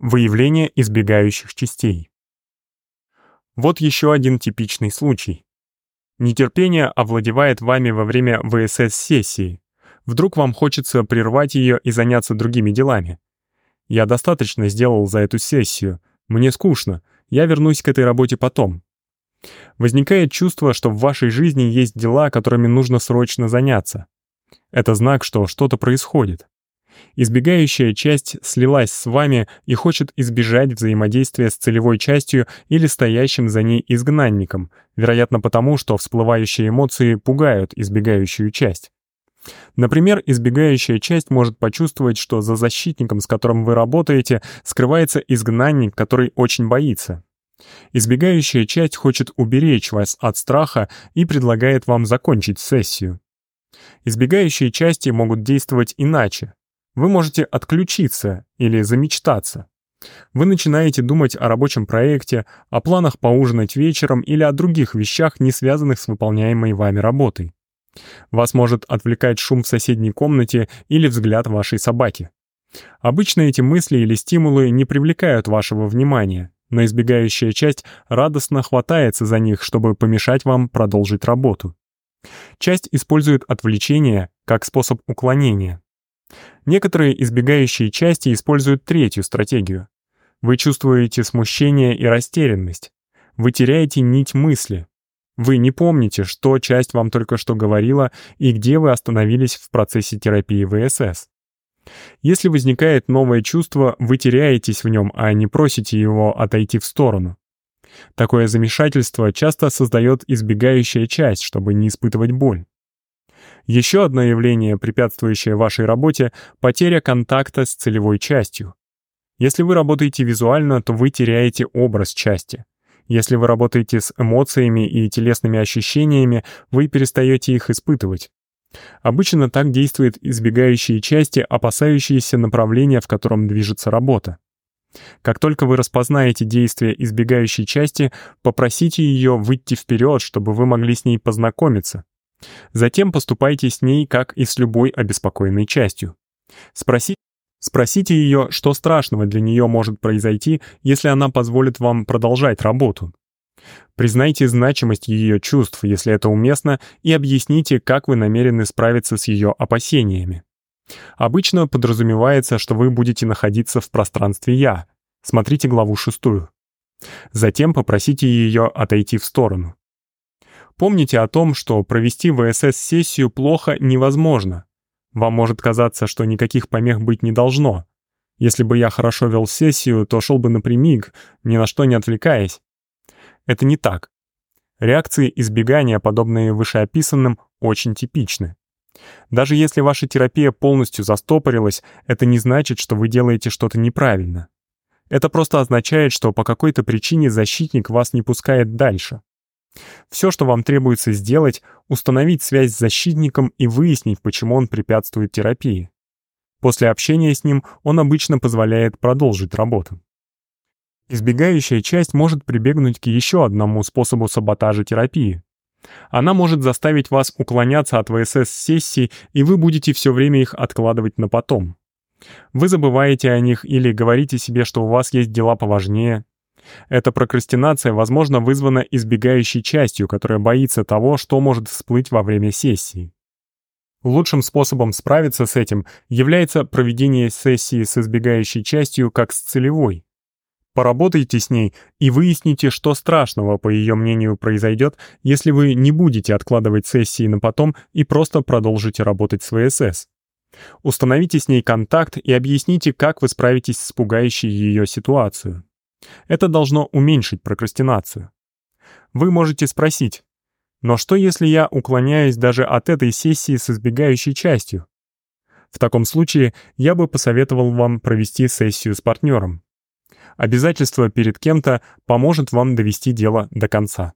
Выявление избегающих частей. Вот еще один типичный случай. Нетерпение овладевает вами во время ВСС-сессии. Вдруг вам хочется прервать ее и заняться другими делами. Я достаточно сделал за эту сессию. Мне скучно. Я вернусь к этой работе потом. Возникает чувство, что в вашей жизни есть дела, которыми нужно срочно заняться. Это знак, что что-то происходит. Избегающая часть слилась с вами и хочет избежать взаимодействия с целевой частью или стоящим за ней изгнанником, вероятно потому, что всплывающие эмоции пугают избегающую часть. Например, избегающая часть может почувствовать, что за защитником, с которым вы работаете, скрывается изгнанник, который очень боится. Избегающая часть хочет уберечь вас от страха и предлагает вам закончить сессию. Избегающие части могут действовать иначе. Вы можете отключиться или замечтаться. Вы начинаете думать о рабочем проекте, о планах поужинать вечером или о других вещах, не связанных с выполняемой вами работой. Вас может отвлекать шум в соседней комнате или взгляд вашей собаки. Обычно эти мысли или стимулы не привлекают вашего внимания, но избегающая часть радостно хватается за них, чтобы помешать вам продолжить работу. Часть использует отвлечение как способ уклонения. Некоторые избегающие части используют третью стратегию. Вы чувствуете смущение и растерянность. Вы теряете нить мысли. Вы не помните, что часть вам только что говорила и где вы остановились в процессе терапии ВСС. Если возникает новое чувство, вы теряетесь в нем, а не просите его отойти в сторону. Такое замешательство часто создает избегающая часть, чтобы не испытывать боль. Еще одно явление, препятствующее вашей работе — потеря контакта с целевой частью. Если вы работаете визуально, то вы теряете образ части. Если вы работаете с эмоциями и телесными ощущениями, вы перестаете их испытывать. Обычно так действуют избегающие части, опасающиеся направления, в котором движется работа. Как только вы распознаете действие избегающей части, попросите ее выйти вперед, чтобы вы могли с ней познакомиться. Затем поступайте с ней, как и с любой обеспокоенной частью. Спроси, спросите ее, что страшного для нее может произойти, если она позволит вам продолжать работу. Признайте значимость ее чувств, если это уместно, и объясните, как вы намерены справиться с ее опасениями. Обычно подразумевается, что вы будете находиться в пространстве «я». Смотрите главу шестую. Затем попросите ее отойти в сторону. Помните о том, что провести ВСС-сессию плохо невозможно. Вам может казаться, что никаких помех быть не должно. Если бы я хорошо вел сессию, то шел бы напрямик, ни на что не отвлекаясь. Это не так. Реакции избегания, подобные вышеописанным, очень типичны. Даже если ваша терапия полностью застопорилась, это не значит, что вы делаете что-то неправильно. Это просто означает, что по какой-то причине защитник вас не пускает дальше. Все, что вам требуется сделать, установить связь с защитником и выяснить, почему он препятствует терапии. После общения с ним он обычно позволяет продолжить работу. Избегающая часть может прибегнуть к еще одному способу саботажа терапии. Она может заставить вас уклоняться от ВСС-сессий, и вы будете все время их откладывать на потом. Вы забываете о них или говорите себе, что у вас есть дела поважнее, эта прокрастинация, возможно, вызвана избегающей частью, которая боится того, что может всплыть во время сессии. Лучшим способом справиться с этим является проведение сессии с избегающей частью как с целевой. Поработайте с ней и выясните, что страшного, по ее мнению, произойдет, если вы не будете откладывать сессии на потом и просто продолжите работать с ВСС. Установите с ней контакт и объясните, как вы справитесь с пугающей ее ситуацию. Это должно уменьшить прокрастинацию. Вы можете спросить, но что если я уклоняюсь даже от этой сессии с избегающей частью? В таком случае я бы посоветовал вам провести сессию с партнером. Обязательство перед кем-то поможет вам довести дело до конца.